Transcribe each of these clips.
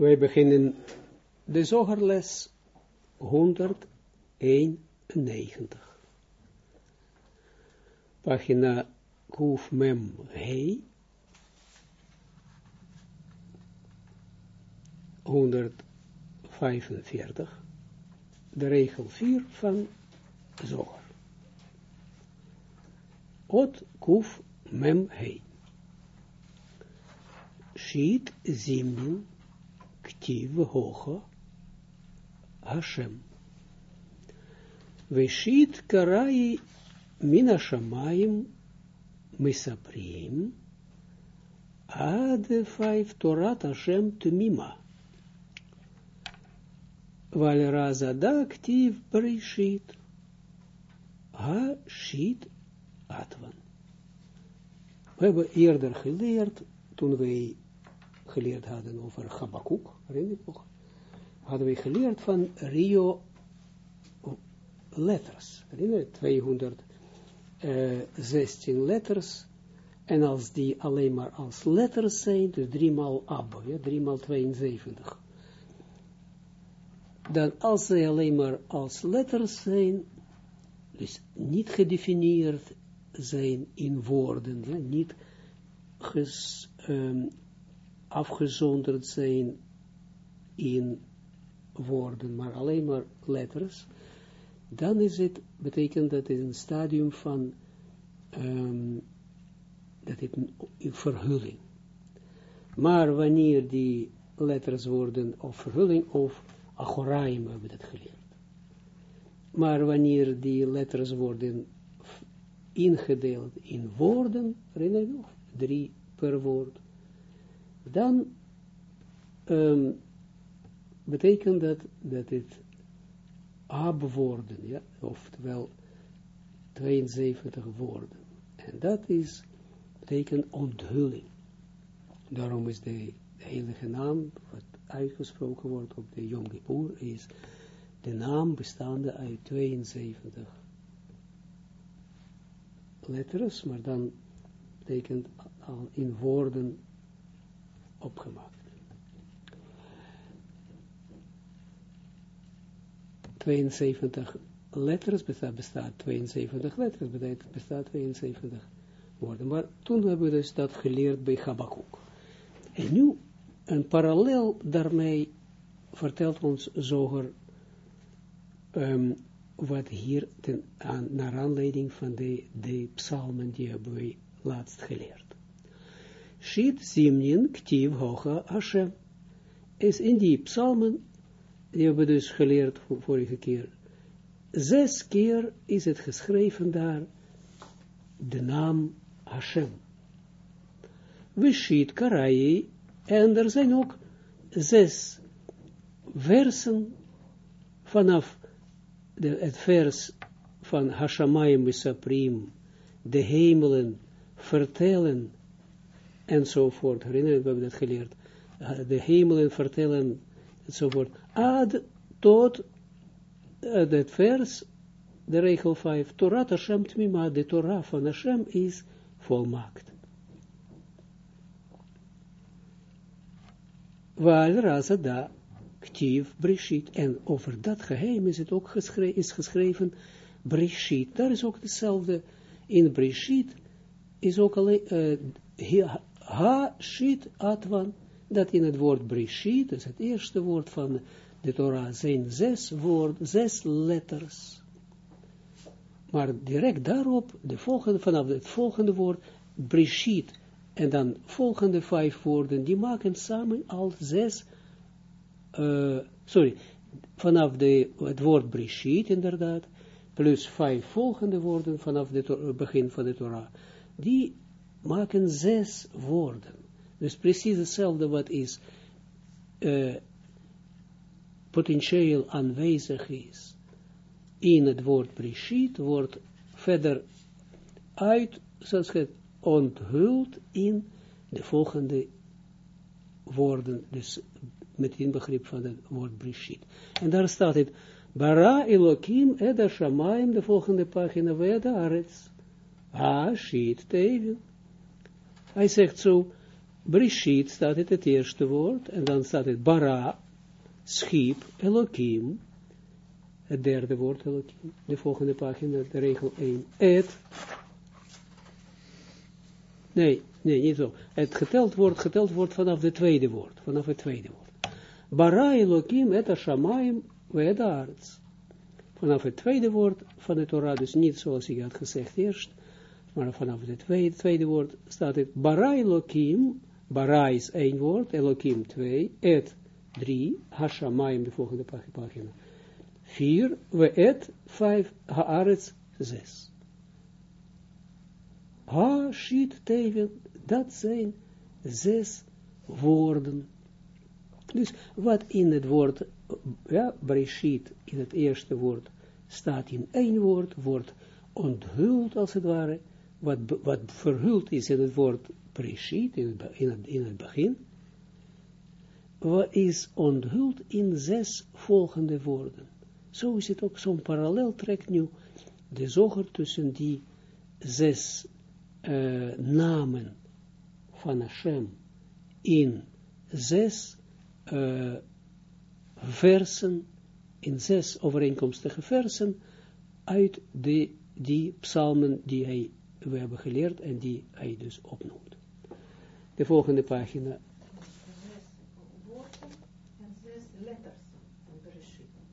Wij beginnen de zogerles 191. Pagina Kuf Mem Hei. 145. De regel 4 van Zoger. Ot Kuf Mem Hei. Sheet Zimnin ktiv hoge Hashem. Veshit karai mina shamayim misaprim ad vijf Torat Hashem tmima. Val razada ktiv brishit. Ha shit atvan. We hebben eerder geleerd, toen wij geleerd hadden over Habakkuk, herinner je nog? Hadden we geleerd van Rio letters, herinner je? 216 letters, en als die alleen maar als letters zijn, dus 3 maal ab, ja, 3 maal 72. Dan als ze alleen maar als letters zijn, dus niet gedefinieerd zijn in woorden, ja, niet ges, um, afgezonderd zijn in woorden, maar alleen maar letters, dan is het, betekent dat het een stadium van, um, dat het een verhulling. Maar wanneer die letters worden of verhulling of achoraim hebben we dat geleerd. Maar wanneer die letters worden ingedeeld in woorden, herinner je nog, drie per woord, dan um, betekent dat dat het abwoorden, ja, oftewel 72 woorden. En dat is, betekent onthulling. Daarom is de, de heilige naam, wat uitgesproken wordt op de Yom Kippur, is de naam bestaande uit 72 letters, maar dan betekent al in woorden opgemaakt. 72 letters, bestaat, bestaat 72 letters, bestaat, bestaat 72 woorden. Maar toen hebben we dus dat geleerd bij Habakkuk. En nu, een parallel daarmee vertelt ons Zoger um, wat hier ten, aan, naar aanleiding van de, de psalmen die hebben we laatst geleerd. Shit Zimnin Ktiv Hocha Hashem. Is in die psalmen, die hebben we dus geleerd vorige keer, zes keer is het geschreven daar, de naam Hashem. Vishit Karai, en er zijn ook zes versen vanaf de, het vers van Hashamayim Misaprim, de hemelen vertellen enzovoort. Herinner je, we hebben dat geleerd. De hemelen vertellen, enzovoort. Ad tot uh, het vers, de regel 5, Torah Hashem Tmima, de Torah van Hashem is volmaakt. Waar Razada, Ktiv, Brishit, en over dat geheim is het ook geschreven, is geschreven Brishit. Daar is ook hetzelfde in Brishit, is ook alleen, uh, Ha-shit atvan, dat in het woord Brishit, dat is het eerste woord van de Torah, zijn zes woord, zes letters. Maar direct daarop, de volgende, vanaf het volgende woord, Brishit, en dan volgende vijf woorden, die maken samen al zes, uh, sorry, vanaf de, het woord Brishit inderdaad, plus vijf volgende woorden vanaf het begin van de Torah, die maken zes woorden. Dus precies hetzelfde wat is uh, potentieel aanwezig is in het woord Brishit, wordt verder uit, zoals het onthuld in de volgende woorden, dus met inbegrip van het woord Brishit. En daar staat het, Bara Elohim Eda Shamaim, de volgende pagina, Veda Arets, Ha Shit Tevin. Hij zegt zo, Brishit staat het het eerste woord, en dan staat het bara, schiep, Elohim, het derde woord Elohim, de volgende pagina, de regel 1, et, nee, nee, niet zo, het geteld wordt, geteld wordt vanaf het tweede woord, vanaf het tweede woord. Bara Elohim et Hashamayim ve Vanaf het tweede woord van de Torah, dus niet zoals ik had gezegd eerst, maar vanaf het tweede, tweede woord staat het Bara Elohim, Bara is één woord, Elohim twee, et drie, Hashamayim, de volgende pagina, vier, we et vijf, Haaretz zes. Ha, shit, teven, dat zijn zes woorden. Dus wat in het woord, ja, Breshit, in het eerste woord, staat in één woord, wordt onthuld als het ware, wat, wat verhuld is in het woord Breshit, in het, in het, in het begin, wat is onthuld in zes volgende woorden. Zo is het ook zo'n parallel trekt nu de zoger tussen die zes uh, namen van Hashem in zes uh, versen, in zes overeenkomstige versen uit de, die psalmen die hij, we hebben geleerd en die hij dus opnoemt. De volgende pagina.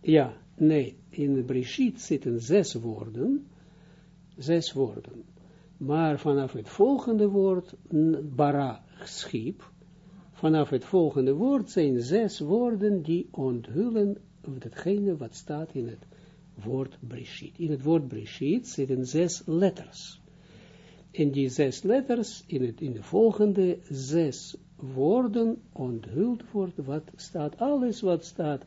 Ja, nee, in Breshit zitten zes woorden, zes woorden. Maar vanaf het volgende woord, bara, schiep, vanaf het volgende woord zijn zes woorden die onthullen datgene wat staat in het woord Breshit. In het woord Breshit zitten zes letters. En die zes letters, in, in de volgende zes woorden onthuld wordt wat staat, alles wat staat,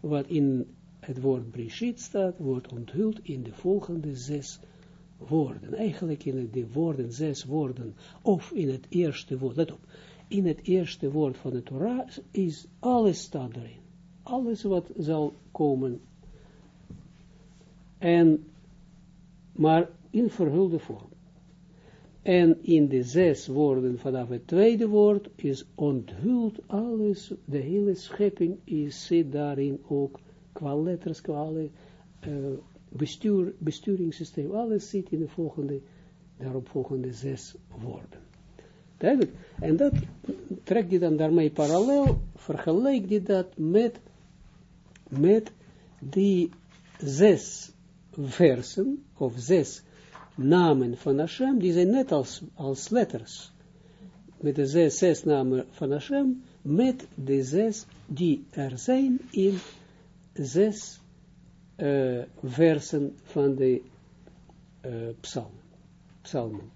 wat in het woord Breshit staat, wordt onthuld in de volgende zes woorden. Eigenlijk in de woorden, zes woorden, of in het eerste woord, let op, in het eerste woord van de Torah is alles staat erin. Alles wat zal komen. En, maar in verhulde vorm. En in de zes woorden vanaf het tweede woord is onthuld alles, de hele schepping is, zit daarin ook, qua letters, qua alle, uh, bestuur, besturingssysteem, alles zit in de volgende, daarop volgende zes woorden. Duidelijk. En dat trekt je dan daarmee parallel, vergelijk je dat met, met die zes versen, of zes namen van Hashem, die zijn net als, als letters. Met de zes, zes namen van Hashem, met de zes die er zijn in zes uh, versen van de uh, psalmen. psalmen.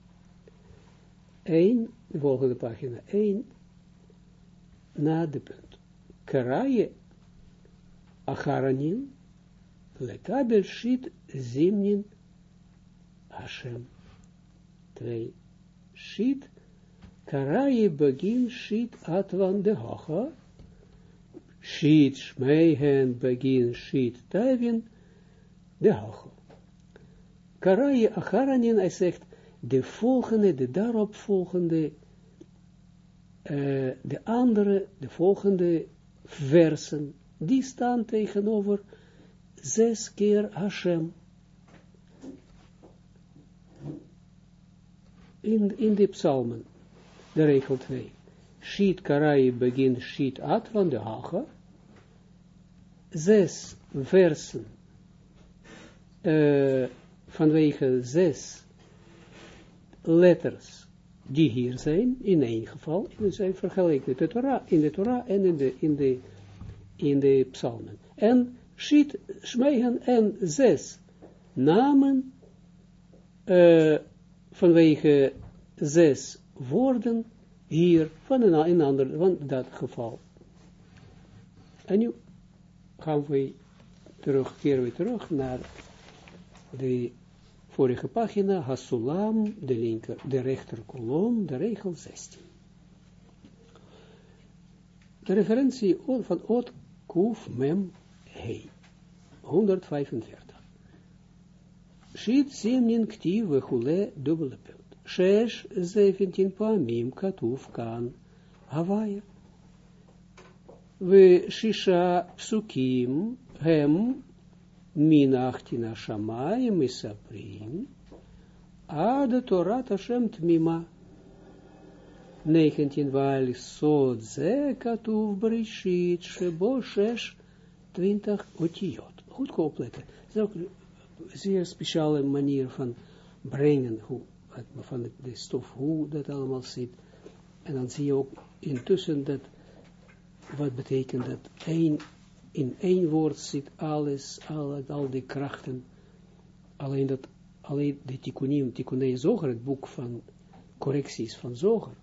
1, de volgende pagina 1, na de punt. Karaje acharanin, lekabel shit zimnin Hashem. 2. Shit, karaje begin shit atvan de hocha, shit shmeihen begin shit tavin de hocha. Karaje acharanin, hij zegt, de volgende, de daarop volgende, uh, de andere, de volgende versen, die staan tegenover zes keer Hashem. In, in de psalmen, de regel 2. Shit Karai begint Shit At van de Haga. Zes versen, uh, vanwege zes letters die hier zijn, in één geval, zijn vergeleken met de Torah, in de Torah en in de, in de, in de psalmen. En schiet, smegen en zes namen uh, vanwege zes woorden hier van een, ander, van dat geval. En nu gaan we terug, keren we terug naar de vorige pagina, Hasulam, de linker, de rechter kolom, de regel 16. De referentie van Ot Kuf Mem Hei, 145. Shit Simnin Ktiv Vechule dubbele punt. Shesh 17 Paamim Katuf Kan Hawaii. We shisha psukim hem min achtina shamayim misaprim ad Torah Hashem tmima. 19 Wal sod ze katuv brishit shebo shesh 20 otiot. Goed. Zeer speciale manier van brengen, hoe, van de stof, hoe dat allemaal zit. En dan zie je ook intussen dat, wat betekent dat één, in één woord zit alles, al, al die krachten, alleen dat, alleen de tikkunim, tikkunei zoger, het boek van correcties van zoger,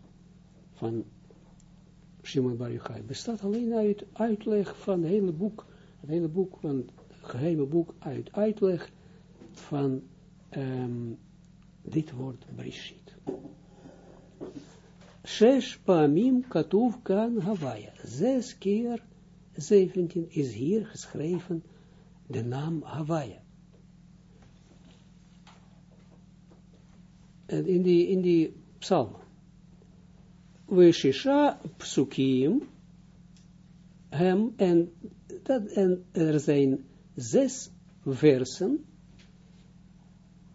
van Shimon Bar Yochai, bestaat alleen uit uitleg van het hele boek, het hele boek van het geheime boek uit uitleg van um, dit woord Brishit. Shesh Pamim Katuv Kan Havaya. Zes keer 17 is hier geschreven de naam Havaya. En in die, in die psalm. We shisha psukim hem en, dat, en er zijn zes versen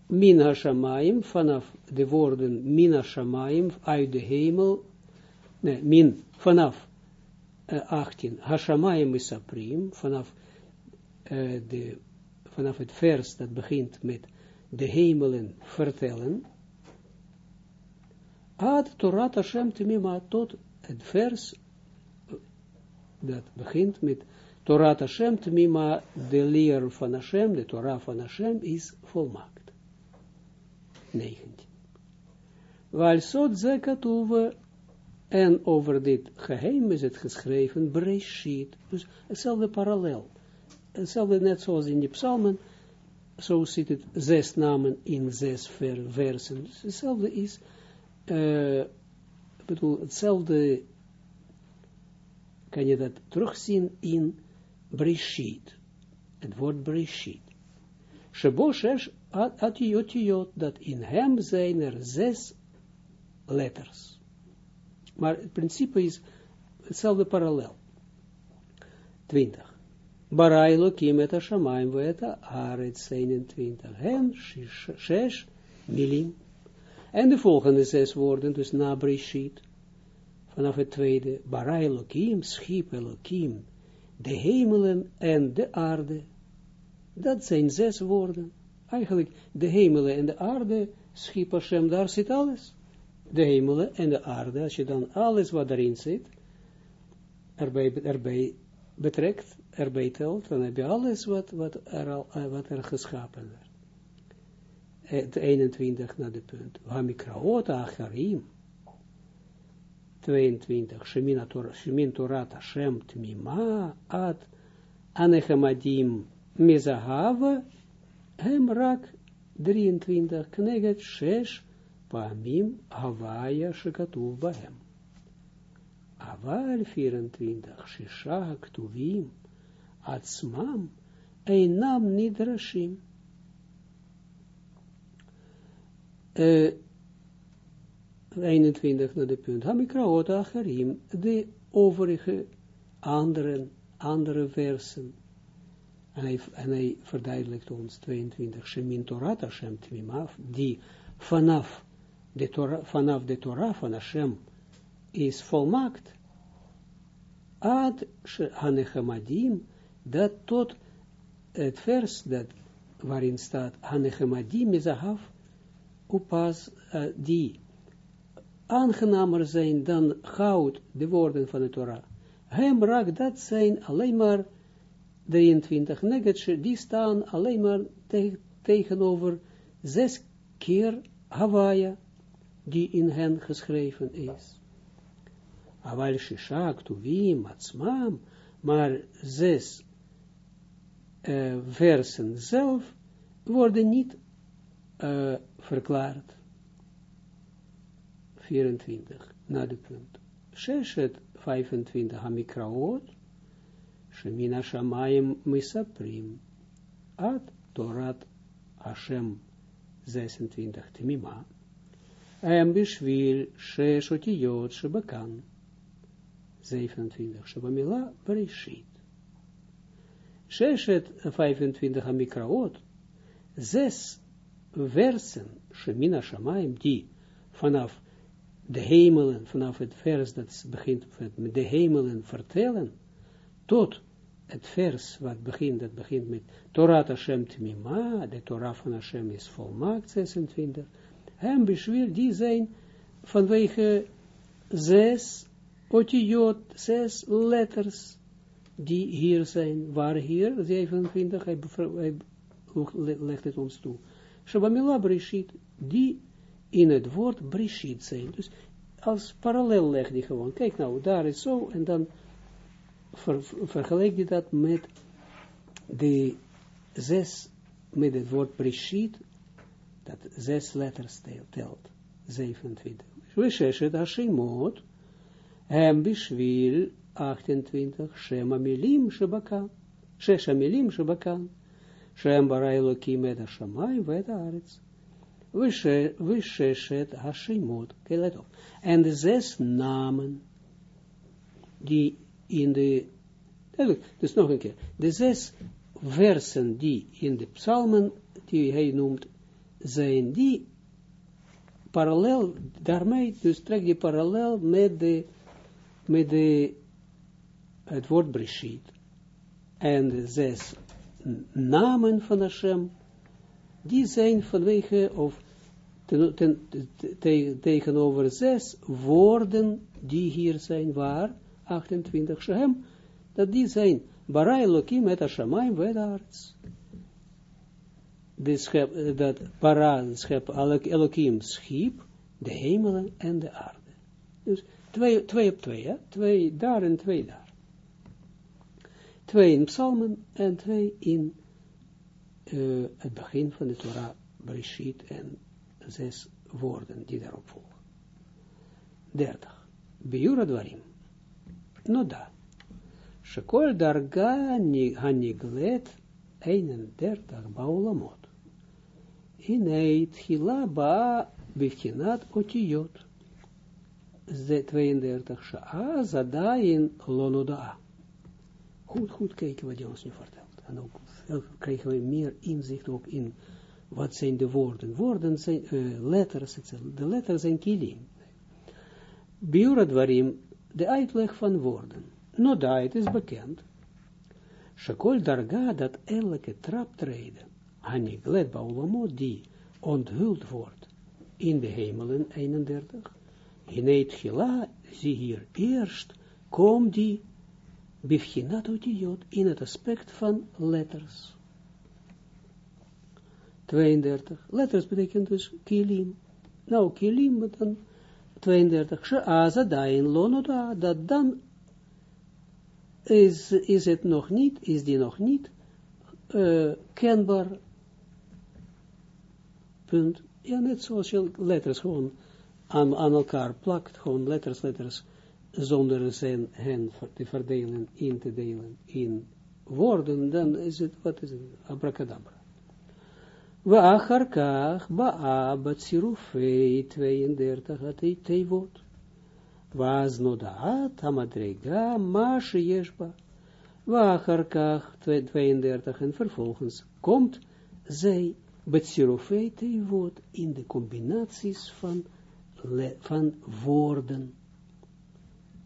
min hashamayim, vanaf de woorden min hashamayim, uit de hemel, nee, min, vanaf uh, 18, hashamayim is aprim, vanaf, de, vanaf het vers dat begint met de hemelen vertellen, ad Torah Hashem temima, tot het vers dat begint met Torah Hashem temima, de leer van Hashem, de Torah van Hashem is volmaakt. 19. Waar zot ze katuwe, en over dit geheim is het geschreven, Breshit, dus hetzelfde parallel, hetzelfde net zoals in de psalmen, zo zit het zes namen in zes ver versen, dus hetzelfde is, uh, bedoel, hetzelfde, kan je dat terugzien in Breshit, het woord Breshit. Shebo atiyotiyot, dat in hem zijn er zes letters. Maar het principe is hetzelfde parallel. 20. Barai lokim et ha-shamayim ve aret 21. Hen shesh milim. En de volgende zes woorden, dus na vanaf het tweede, Barai lokim, schiep elokim, de hemelen en de aarde. Dat zijn zes woorden. Eigenlijk de hemelen en de aarde schiep Hashem, daar zit alles. De hemelen en de aarde, als je dan alles wat erin zit, erbij, erbij betrekt, erbij telt, dan heb je alles wat, wat, er, al, eh, wat er geschapen werd. Het 21 naar de punt. Hamikraot acharim. 22. Shemin Torah Hashem tmima ad anechamadim mezahava hem rak 23 kneget 6 pamim havaya shekatuv bahem. Aval 24 shisha ktuvim atzmam einam nidrashim. Uh, 21 naar de punt. Hamikraot acharim, de overige anderen, andere versen en hij, en hij verduidelijkt ons 22, Shemin Torah Hashem Tmimaf, die vanaf de, Torah, vanaf de Torah van Hashem is volmaakt. Ad Hanechamadim, dat tot het vers dat, waarin staat Hanechamadim is af, opas uh, die aangenamer zijn dan goud, de woorden van de Torah. Hem raakt dat zijn alleen maar 23 negetje, die staan alleen maar te tegenover zes keer Hawaii, die in hen geschreven is. Aval Shishak, Tuvim, Atzmam, maar zes uh, versen zelf worden niet uh, verklaard. 24, na de punt. Sheshet 25 Hamikraot, Shemina Shamayim Misaprim, Ad Torat Hashem 26 Tmima, Em Bishvil Shesh Otiyot Shebakan, 27, Shabamila Bereshit. Sheshet 25 Amikraot, zes versen, Shemina Shamaim, die vanaf de hemelen, vanaf het vers dat begint met de hemelen vertellen, tot het vers wat begint, dat begint met Torah Hashem Tmima, de Torah van Hashem is volmaakt, 26, hem beschwil, die zijn vanwege zes otiot, zes letters, die hier zijn, waar hier, 27, hij, hij legt het ons toe. Shabamila Brishit, die in het woord Brishit zijn. Dus als parallel leg die gewoon. Kijk nou, daar is zo, en dan ver, vergelijk je dat met de zes, met het woord Brishit, dat zes letters telt, 27. We sheshet hashemot, hem bishvil 28, shema milim shebakan, shesha milim shebakan, shem bara elokim et hashamayim vet haaretz. We sheshet hashemot, let op. En de zes namen, die in de, dus nog een keer, de zes versen die in de psalmen, die hij noemt, zijn die parallel, daarmee, dus trek je parallel met de, met de, het woord Breshit. En de zes namen van Hashem, die zijn vanwege, of tegenover zes woorden die hier zijn, waar, 28 Shem, dat die zijn, Bara Elohim met Hashemayim. De schep, dat Bara schep, Elohim schiep, de hemelen en de aarde. Dus twee, twee op twee, ja? twee daar en twee daar. Twee in psalmen en twee in uh, het begin van de Torah, Breshit en zes woorden die daarop volgen. 30. Biura dwarim. Noda. Shekol darga haniglet 31 baulamot. Ineit hila ba bivkinat otiyot. Ze 32 sha'a zadayin lonoda. Goed, goed kijken wat je ons nu vertelt. En ook krijgen we meer inzicht ook in wat zijn de woorden. Woorden zijn uh, letters, de letters zijn kilim. Biuradwarim, de uitleg van woorden. Noda, het is bekend. Shekol darga dat elke traptreden, haniglet baulamot, die onthuld wordt in de hemelen 31. Hineet gila, zie hier eerst, kom die bifchinat otiyot in het aspect van letters. 32. Letters betekent dus kilim. Nou, kilim, dan 32. She'aza dain lonoda, dat dan is, is het nog niet, is die nog niet uh, kenbaar. Punt. Ja, net zoals je letters gewoon aan, aan elkaar plakt, gewoon letters, letters, zonder zijn hen te verdelen, in te delen in woorden, dan is het, wat is het, abracadabra. We acharkach ba'a batsirufei 32 atei teivot. Was nodaat hamadrega ma sheyeshba. We acharkach 32 en vervolgens komt zij batsirufei teivot in de combinaties van, van woorden.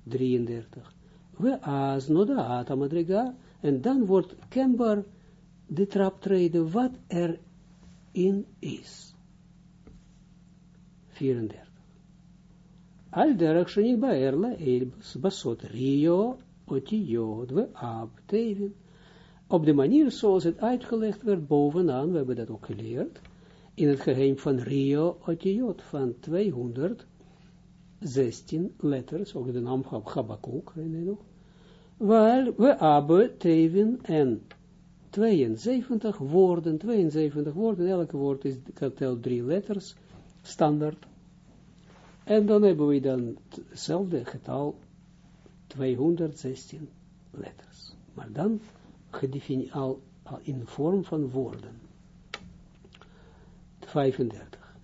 33. We as nodaat hamadrega en dan wordt kenbaar de traptreden wat er in is. 34. Al derach shenit baerla elbus basot rio otiyod we ab tevin. Op de manier zoals het uitgelegd werd bovenaan, we hebben dat ook geleerd, in het geheim van Rio Otiyot van 216 letters, ook de naam van Habakkuk, nog, waar we abbe, tevin en 72 woorden, 72 woorden, elke woord is, telt drie letters, standaard. En dan hebben we dan hetzelfde getal, 216 letters. Maar dan gedefinieerd al, al in vorm van woorden. 35.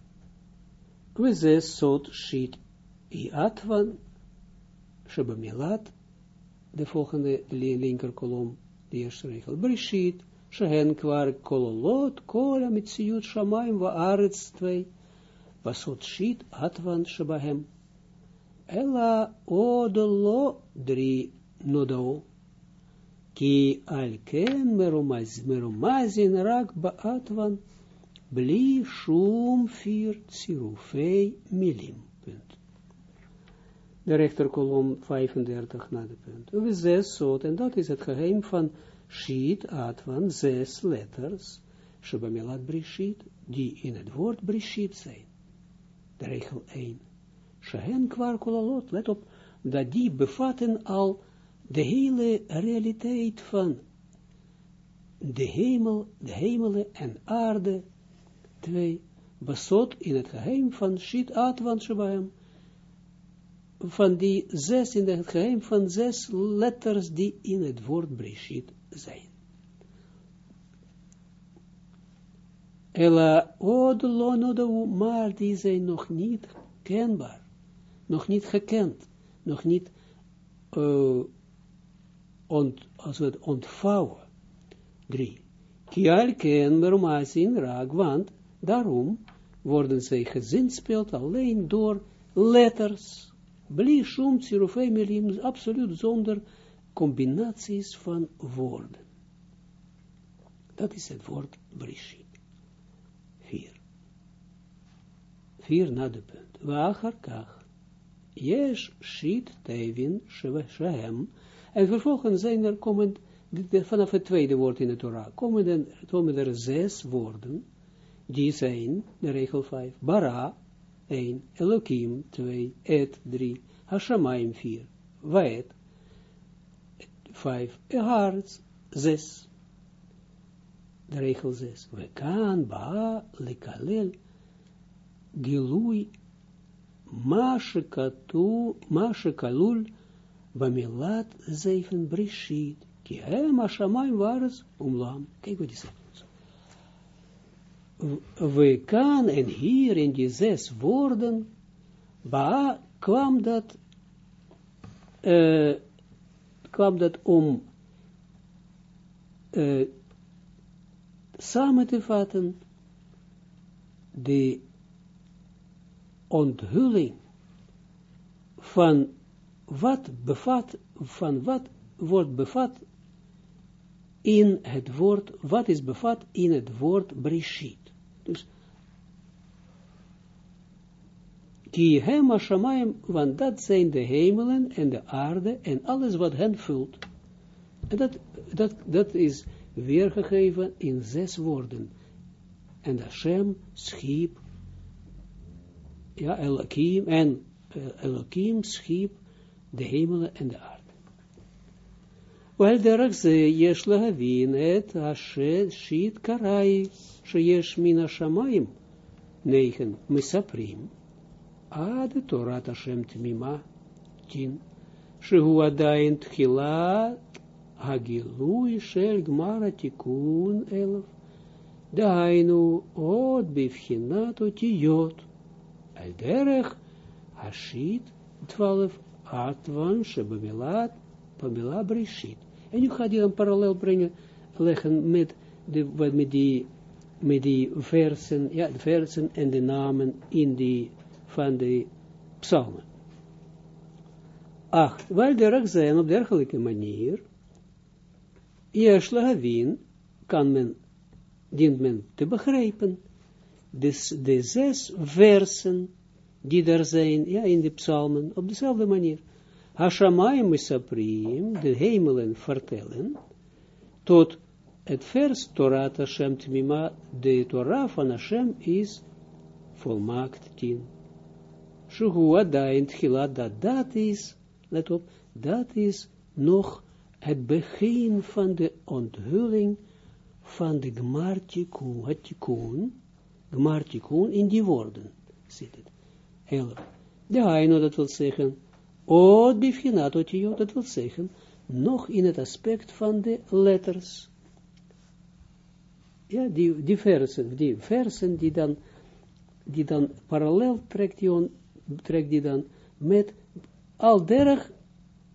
We sot shit i atvan, shebamilat de volgende linker kolom, de eerste regel. Brishit, shehen kwar kololot, kola mitziut shamayim wa arets twee, shit atvan shabahem. Ela odolo drie nodao. Ki alken merumaz, merumazin rak baatvan, bli shum vier tsirufei milim. De rechterkolom 35 na de punt. We zes soort, en dat is het geheim van sheet atvan, zes letters, Shabamilat brishit, die in het woord brishit zijn. De regel 1. Shahen kwar kolalot, let op, dat die bevatten al de hele realiteit van de hemel, de hemelen en aarde, twee, besot in het geheim van Shit Atvan Shabaim, van die zes, in het geheim van zes letters die in het woord Breshit zijn. Ela od lo maar die zijn nog niet kenbaar, nog niet gekend, nog niet uh, ont, als het ontvouwen. Drie. Kial ken want daarom worden zij gezinspeeld alleen door letters. Bli shum tsirufei absoluut zonder combinaties van woorden. Dat is het woord brishit. Vier. Vier na de punt. Wachar kach. Yesh shit tevin shehem. En vervolgens zijn er, komen, vanaf het tweede woord in de Torah, komen er, komen zes woorden, die zijn, de regel 5, bara, 1, Elohim, 2, et, 3, Hashamayim, 4, Vaet, 5, Eharz, 6. De regel 6. We ba lekalel gilui ma shekalul Bamilat zeven brishit. Ki hem ashamayim wares umlam. Kijk wat hij zegt. We kan en hier in die zes woorden, ba kwam dat, kwam dat om uh, samen te vatten de onthulling van wat bevat, van wat wordt bevat in het woord, wat is bevat in het woord Brishit. Dus, ki hem ashamayim, want dat zijn de hemelen en de aarde en alles wat hen vult. En dat, dat, dat is weergegeven in zes woorden. En Hashem schiep, ja, Elohim, en uh, Elohim schiep de hemelen en de aarde. Wel derg ze yesh lahavin et ashet shit karai sheyesh min hashamayim negen misaprim ad torat Hashem tmima tin shehu adayin tchilat hagilui shel gmara tikun elf dainu od bivchinat otiyot al derech hashit twaalf Atwan, Shebamilat, Pamela Brishit. En nu gaat hij een parallel brengen, leggen met, de, wat met, die, met die versen, ja, de versen en de namen in die, van de psalmen. Acht, wel derg zijn op dergelijke manier, win kan men, dient men te begrijpen, dus de zes versen die er zijn, ja, in de psalmen, op dezelfde manier. Hashamayim misaprim, de hemelen vertellen, tot het vers Torah Hashem Tmima, de Torah van Hashem is volmaakt tien. Shuhu adain tchilat, dat dat is, let op, dat is nog het begin van de onthulling van de Gmartikun, het tikun, Gmartikun in die woorden zit het. 11. De Haino, dat wil zeggen, Oot bifhinat otio, dat wil zeggen, nog in het aspect van de letters. Ja, die, die versen, die versen die dan, die dan parallel trekt die, on, trekt die dan met al derg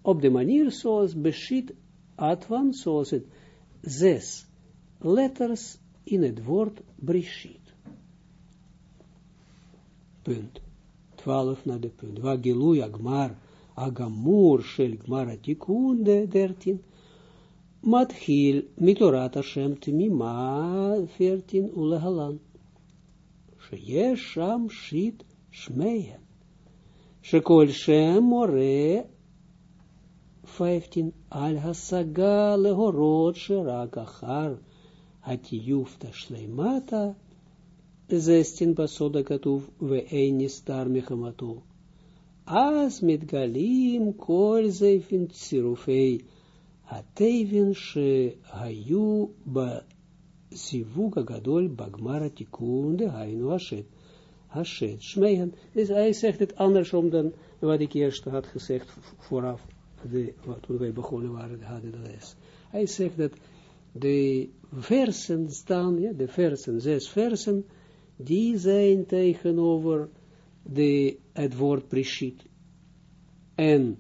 op de manier zoals Beshit Atwan, zoals het zes letters in het woord Brishit. Punt. 12 naar de punt. Wagilui agmar agamur shel gmar atikun de 13. Matchil mitorat Hashem tmima 14 ulehalan. Sham shit shmeyen. Shekol shem more 15 al hasaga lehorot sherak achar hatiyufta shleimata 16 basoda katuv eini star. Galim kol zeifin tsirufei atevin she hayu ba zivuga gadol de hainu hashet. Hashet, Shmeihen. Dus hij zegt het andersom dan wat ik eerst had gezegd vooraf, de, toen wij begonnen waren, hadden de les. Hij zegt dat de versen staan, ja, de versen, zes versen, die zijn tegenover de, het woord Prishit. En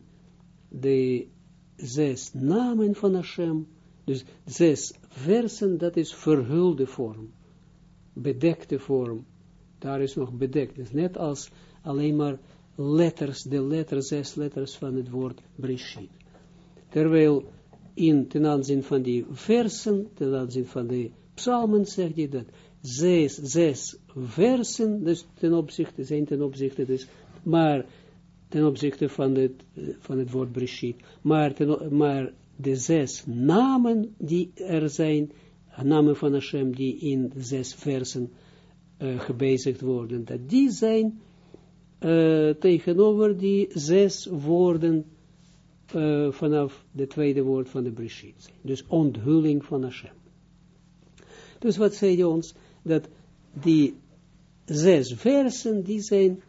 de zes namen van Hashem, dus zes versen, dat is verhulde vorm, bedekte vorm, daar is nog bedekt, dus net als alleen maar letters, de letters, zes letters van het woord Brishit. Terwijl in ten aanzien van die versen, ten aanzien van de psalmen, zegt hij dat zes, zes versen, dus ten opzichte, zijn ten opzichte, dus, maar ten opzichte van het, van het woord Brishit, maar, ten, maar de zes namen die er zijn, namen van Hashem die in zes versen uh, gebezigd worden, dat die zijn uh, tegenover die zes woorden vanaf de tweede woord van de Brishit. Dus onthulling van Hashem. Dus wat zei hij ons? dat die zes versen, die zijn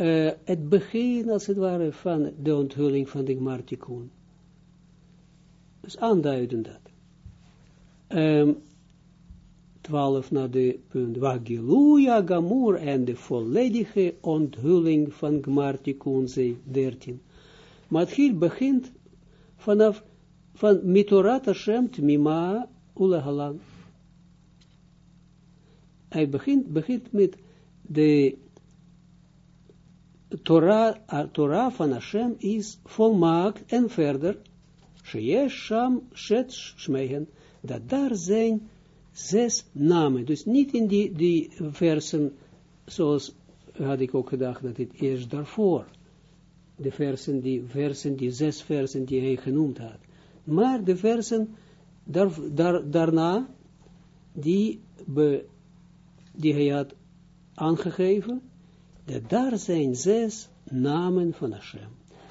uh, het begin, als het ware, van de onthulling van de Gmartikun. Dus aanduiden dat. Um, 12 naar de punt, Wagiluja Gamur en de volledige onthulling van Gmartikun, 13. Maar hier begint vanaf van Mitorat Hashem Tmima Ulahalan hij begint, begint met de Torah, Torah van Hashem is volmaakt en verder, Sheyesh Sham Shet Shmehen, dat daar zijn zes namen, dus niet in die, die versen, zoals had ik ook gedacht, dat het eerst daarvoor, de versen, die versen, die zes versen die hij genoemd had, maar de versen daar, daar, daarna, die be, die hij had aangegeven, dat daar zijn zes namen van Hashem.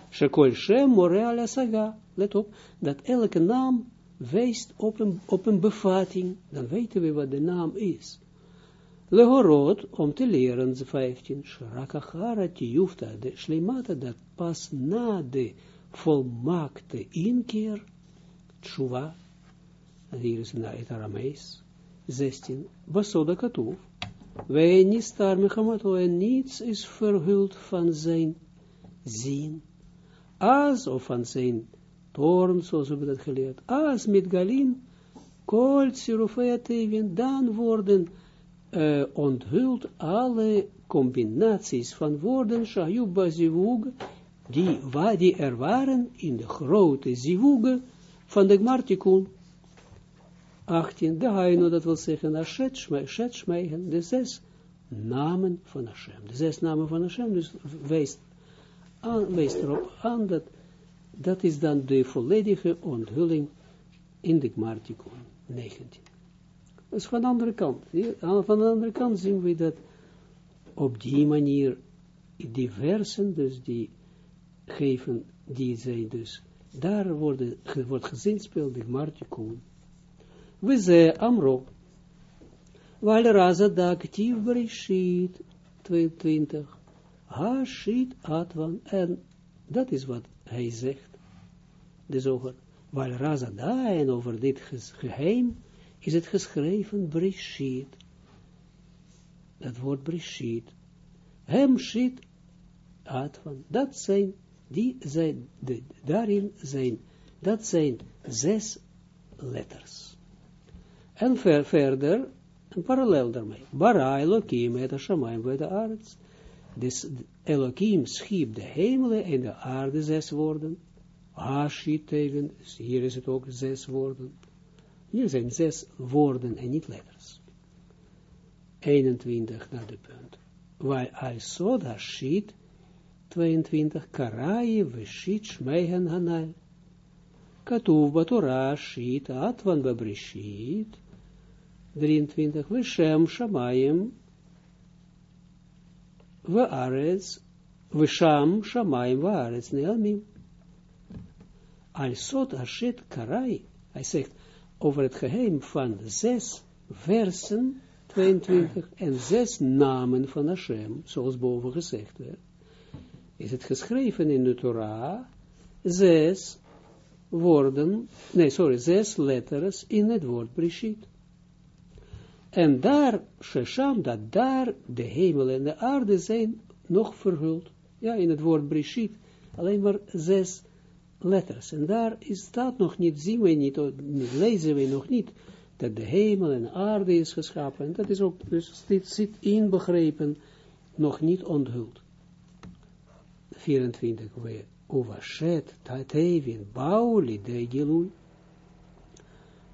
Shekol Shem More Saga. Let op, dat elke naam wijst op een, op een bevatting, dan weten we wat de naam is. Lehorot, om te leren, 15, Shrakachara Tiyufta, de Shleimata, dat pas na de volmaakte inkeer, Tshuva, hier is het Aramees, 16, Basoda Katuf, wij daar mechamato en niets is verhuld van zijn zien. Als of van zijn toorn, zoals we dat geleerd. Als met galin, kol tsirufeatevin, dan worden uh, onthuld alle combinaties van woorden, shayuba zivug, die, die er waren in de grote zivug van de Gmartikun. 18, de Haino, dat wil zeggen, Ashet Shmeigen, de zes namen van Hashem. De zes namen van Hashem, dus wees, aan, wees erop aan dat, dat is dan de volledige onthulling in de Gmartikon 19. Dus van de andere kant, van de andere kant zien we dat op die manier die versen, dus die geven, die zijn dus, daar worden, wordt gezinspeeld de Gmartikon we ze amro. Wal da actief bereshit 22. Ha shit atwan. En dat is wat hij zegt. De zoger. Wal raza da en over dit geheim is het geschreven bereshit. Dat woord bereshit. Hem shit atwan. Dat zijn Die zijn, daarin zijn, dat zijn zes letters. En ver, verder, een parallel daarmee. Bara Elohim et Hashamayim bij de aarde. Dus Elohim schiep de hemelen en de aarde zes woorden. Hashit tegen, dus hier is het ook zes woorden. Hier zijn zes woorden en niet letters. 21 naar de punt. Waar al Hashit 22 Karai Veshit Shmeihen Hanal. Katuv Batora Shit Atvan Babrishit 23 Veshem Shamayim Vaaretz Vesham Shamayim Vaaretz Nealmim. Al Sod Hashit Karai, hij zegt over het geheim van zes versen 22 en zes namen van Hashem, zoals boven gezegd werd is het geschreven in de Torah, zes woorden, nee, sorry, zes letters in het woord Brishit. En daar, Shesham, dat daar de hemel en de aarde zijn nog verhuld. Ja, in het woord Brishit, alleen maar zes letters. En daar is, staat nog niet, zien we niet, lezen we nog niet, dat de hemel en de aarde is geschapen. En dat is ook, dus dit zit inbegrepen, nog niet onthuld. 24, we uvashet tatevin bauli de gilui.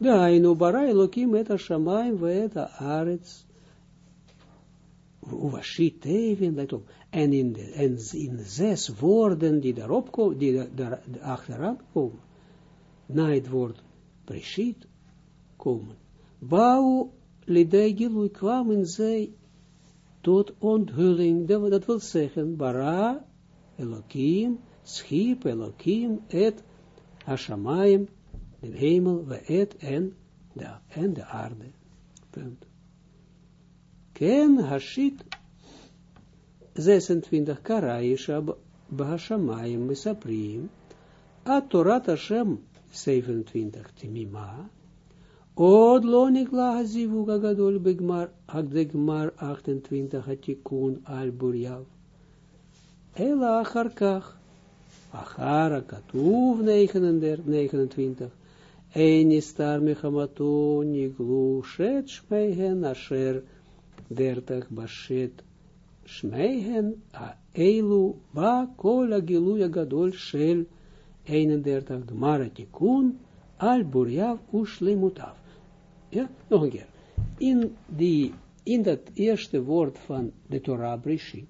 Dainu bara Elohim et ha-shamayim ve'et ha-aretz. Uvashit tevin, let op. En in, de, en in zes woorden die daarop komen, die daar, achteraan komen, na het woord preshit komen. Bouw lidei gilui kwamen zij tot onthulling, dat wil zeggen, bara Elohim, schiep Elohim, et Hashamayim, de hemel, we et en de, en de aarde. Punt. Ken Hashit 26 Karaisha Bahashamayim Misaprim, at Torat Hashem 27 Timima, Od nikla hazivug agadol begmar, agdegmar 28 hatikun al burjav. Ela acharkach. Achara katuv 29. Ein istar mechamato niglu shet shmeihen asher dertach bashet shmeihen a eilu ba kol agilu gadol shel 31 gmara tikun al burjav ushlemutav. Ja, nog een keer. In, die, in dat eerste woord van de Torah Brishit,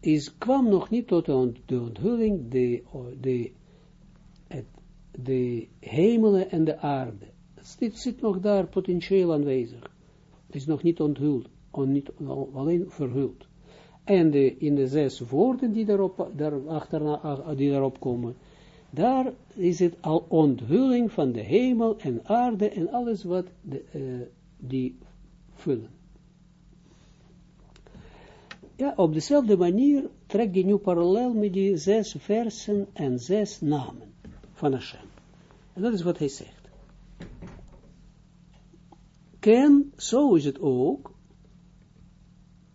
is, kwam nog niet tot de onthulling, de, de, de hemelen en de aarde. Het zit nog daar potentieel aanwezig. Het is nog niet onthuld, on, niet, alleen verhuld. En de, in de zes woorden die daarop, daar die daarop komen, daar is het al onthulling van de hemel en aarde en alles wat de, uh, die vullen. Ja, op dezelfde manier trekt hij nu parallel met die zes versen en zes namen van Hashem. En dat is wat hij zegt. Ken, zo is het ook,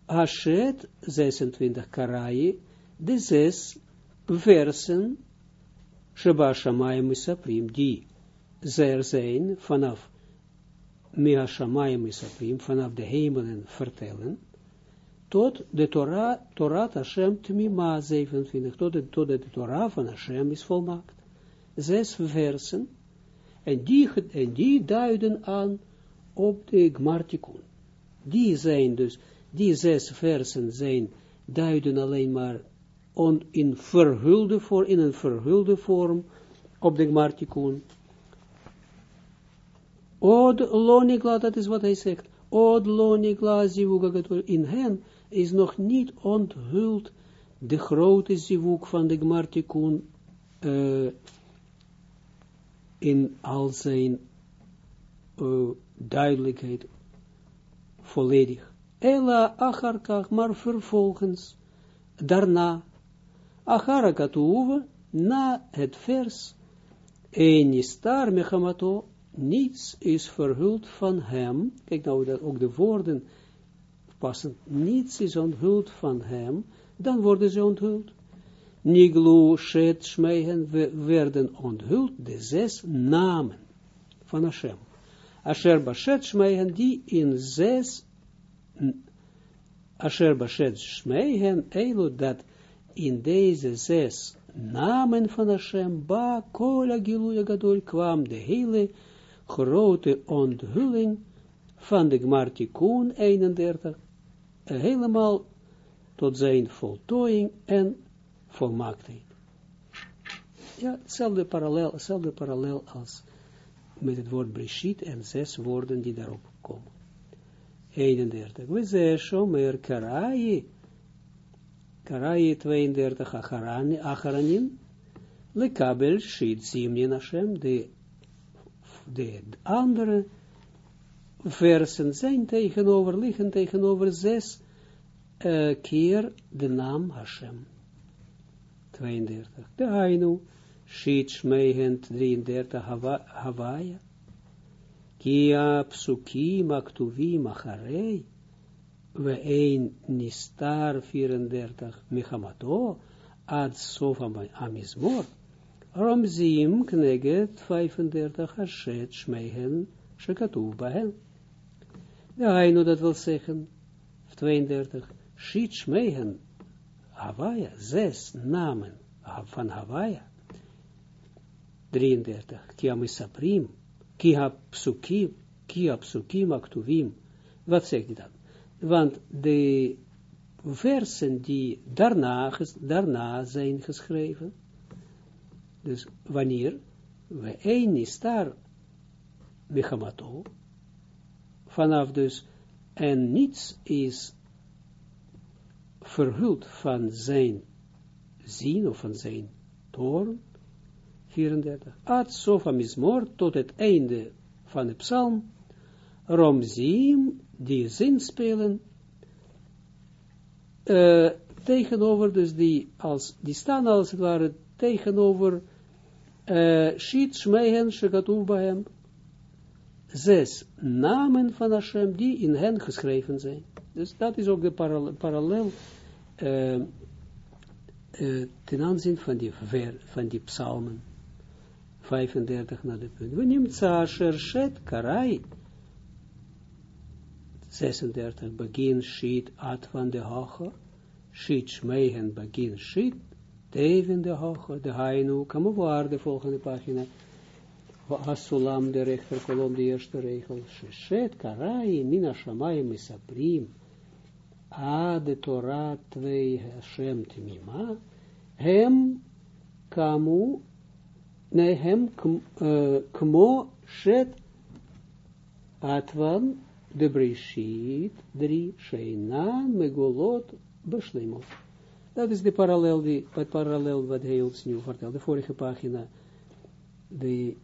Hashet 26 Karayi, de zes versen, Sheba Shamayim Isaprim, die zer zijn vanaf Mea Shamayim Isaprim, vanaf de hemelen vertellen, tot de Torah, Torah Hashem Tmima 27, tot de, tot de Torah van Hashem is volmaakt. Zes versen, en die, en die duiden aan op de Gmartikun. Die zijn dus, die zes versen zijn, duiden alleen maar on, in, verhulde voor, in een verhulde vorm op de Gmartikun. Od lonigla, dat is wat hij zegt. Od lonigla zivugagatol in hen is nog niet onthuld de grote zivuk van de Gmartikun uh, in al zijn uh, duidelijkheid volledig. Ella acharkach, maar vervolgens, daarna, acharakatuwe, na het vers, en istar mechamato, niets is verhuld van hem, kijk nou dat ook de woorden passend, niets is onthuld van hem, dan worden ze onthuld. Niglu Shet Shmeihen werden onthuld de zes namen van Hashem. Asher Bashet Shmeihen die in zes Asher Bashet Shmeihen Elo dat in deze zes namen van Hashem ba kola giluya gadol kwam de hele grote onthulling van de Gmartikun 31 helemaal tot zijn voltooiing en volmaaktheid. Ja, hetzelfde parallel, hetzelfde parallel als met het woord Brishit en zes woorden die daarop komen. 31. We zeggen Shomer Karai, Karai 32, Acharanin, Lekabel Shit Zimnin Hashem, de, de andere versen zijn tegenover, liggen tegenover zes uh, keer de naam Hashem. 32. De Hainu, Shit Shmeihen 33, Hawaia. Kia Psuki Maktuvi Macharei. We een Nistar 34, Mechamato, Ad Sofa Amizmor. Ramzim Kneget 35, Hashet Shmeihen, Shekatuv Bahen. De Hainu, dat wil zeggen, 32, Shit Hawaia, zes namen van Hawaia. 33, Kia Misaprim, Kia Psukim Aktuvim. Wat zegt hij dan? Want de versen die daarna, daarna zijn geschreven, dus wanneer, we één is daar, Mechamato, vanaf dus, en niets is verhuld van zijn zien of van zijn toren, 34, ad sofa mismor, tot het einde van de psalm, romzim, die zin spelen, uh, tegenover, dus die, als, die staan als het ware tegenover uh, Shit, Shmeihen, Shekatuv Bahem, zes namen van Hashem die in hen geschreven zijn. Dus dat is ook de parallel, uh, uh, ten aanzien van die, ver, van die psalmen. 35 naar de punt. We nemen Tsaasher Shet Karai. 36 begin Shit At van de Hoge. Shit Shmeihen begin Shit. Teven de Hoge. De Hainu. Kamovaar de volgende pagina. Hasulam de rechterkolom de eerste regel. Shet Karai Mina Shamayim Misaprim. A de Torah 2 Hashem Timima. Hem kamu nee, hem kmo shet atvan de brishit drie sheina megolot beslimot. Dat is de parallel, die, het parallel wat hij ons nu vertelt. De vorige pagina, de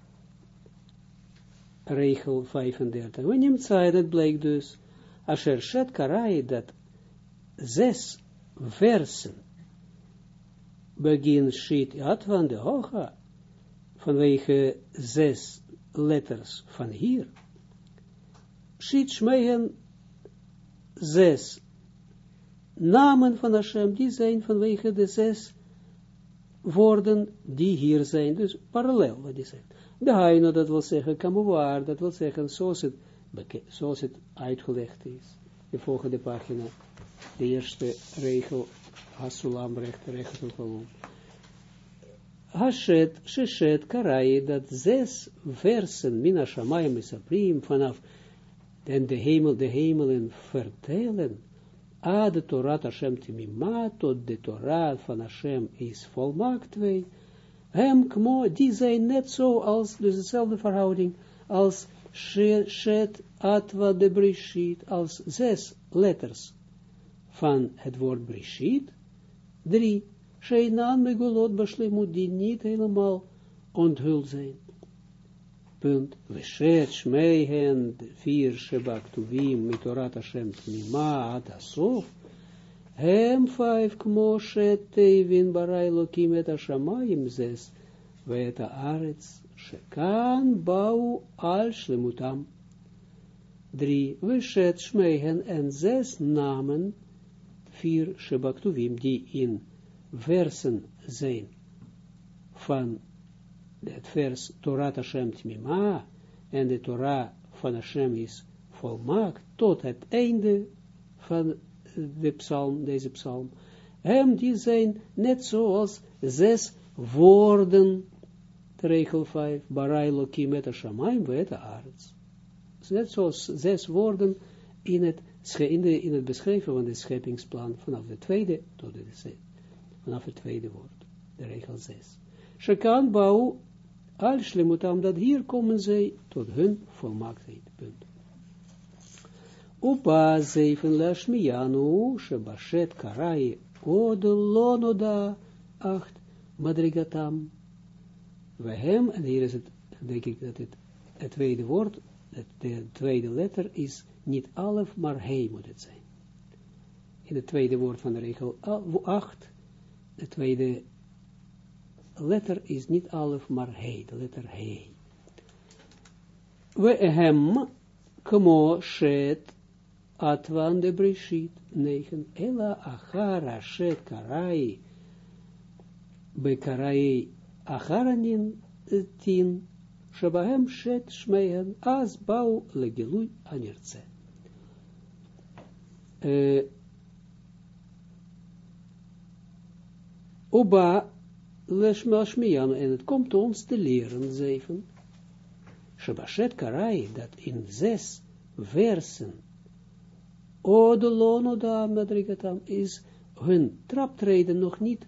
regel 35. We nemen tijd, dat blijkt dus, Asher Shet Karai, dat zes versen begin shit atvan de hoga, vanwege zes letters van hier, shit shmeihen zes namen van Hashem, die zijn vanwege de zes woorden die hier zijn, dus parallel wat die zegt. De Haino, dat wil zeggen, kamowaar, dat wil zeggen, zoals het, zoals het uitgelegd is. De volgende pagina, de eerste regel, Hasulam, rechter, rechter, kolom. Hashet, Sheshet, Karai, dat zes versen, Mina Shamayim Isaprim, vanaf en de hemel, de hemelen vertellen, a de Torah Hashem Timima, de Torah van Hashem is volmaakt twee, hem kmo, die zijn net zo als, dus dezelfde verhouding, als Shet, Atva, de Brishit, als zes letters van het woord Brishit, drie, Sheinan megolot bashlemut, die niet helemaal onthuld zijn. Punt. Veshet shmeihen, vier shebaktuvim, mitorat Hashem tmima, at asof, hem vijf kmoshet tevin baraylo kimet hashamayim zes, veta arets, shekan bau al shlemutam. Drie, Veshet shmeihen en zes namen, vier shebaktuvim, die in versen zijn van het vers Torah Hashem Tmima, en de Torah van Hashem is volmaakt, tot het einde van de psalm, deze psalm, hem die zijn net zoals zes woorden, regel 5, Barai Lokim et Shamaim vet arts. Net zoals zes woorden in het, in, in het beschrijven van de scheppingsplan vanaf de tweede tot de vanaf het tweede woord, de regel 6. Shekan bouw al shlemutam, dat hier komen zij tot hun volmaaktheid, punt. Upa zeven lashmiyanu, shebashet karai, od lonoda, acht, madrigatam. We hem, en hier is het, denk ik dat het, het tweede woord, de tweede letter is niet alef, maar he moet het zijn. In het tweede woord van de regel 8, de tweede letter is niet alef, maar he, de letter he. We hem, kmo shet, atvan de brishit, 9, ela achara shet karai, bekarai acharanin, 10, Shabahem shet shmehen, az bau legilui anirtze. Uh, Oba lesmashmiyan, en het komt ons te leren, zeven. Shabashet karai, dat in zes versen, Odolono da madrigatam, is hun traptreden nog niet,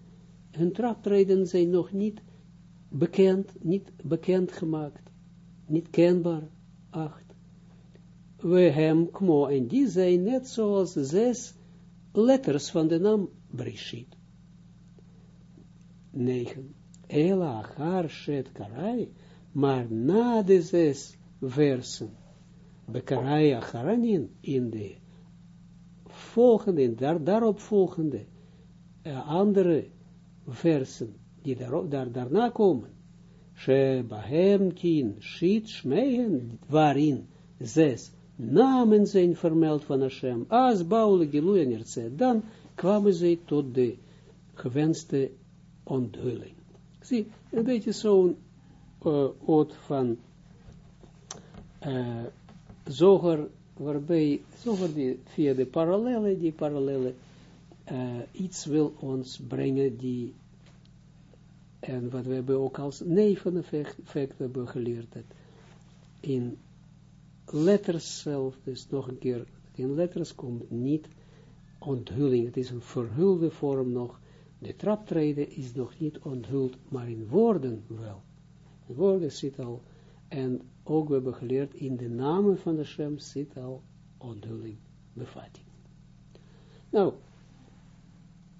hun traptreden zijn nog niet bekend, niet bekend gemaakt, niet kenbaar, acht. We hem kmo, en die zijn net zoals zes letters van de naam Brishit. 9. Ela achar shet karai, maar na de zes versen, bekarai acharanin, in de volgende, daar, daarop volgende, uh, andere versen, die daar, daar, daarna komen, she bahem tien, shit waarin zes namen zijn vermeld van Hashem, as baule giluja dan kwamen zij tot de gewenste onthulling. Zie, een beetje zo'n uh, van uh, zoger, waarbij zoger die via de parallellen, die parallellen, uh, iets wil ons brengen die, en wat we hebben ook als neveneffect hebben geleerd, dat in letters zelf, dus nog een keer, in letters komt niet onthulling, het is een verhulde vorm nog, de traptreden is nog niet onthuld, maar in woorden wel. In woorden zit al, en ook we hebben geleerd, in de namen van de Shem zit al onthulling, bevatting. Nou,